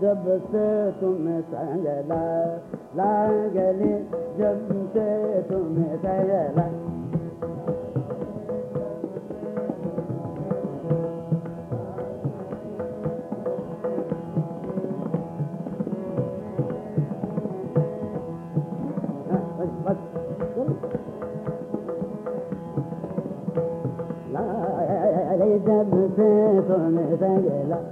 जब से तुम्हें संग ला लागली जब से तुम्हें संग ला जब से तुम्हें संग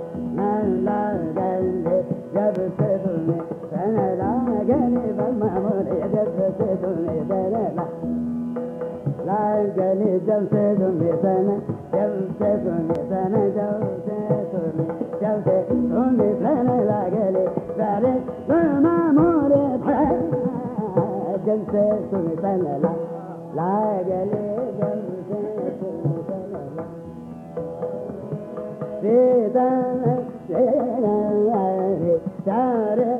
سيدنا لا جلي جلسة أمي سنة جلسة أمي سنة جلسة أمي جلسة أمي سنة لا جلي بارك ما مورد جلسة أمي سنة لا لا جلي جلسة أمي سنة في دارك في دارك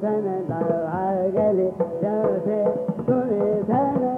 Sen el al gel, sen sen sen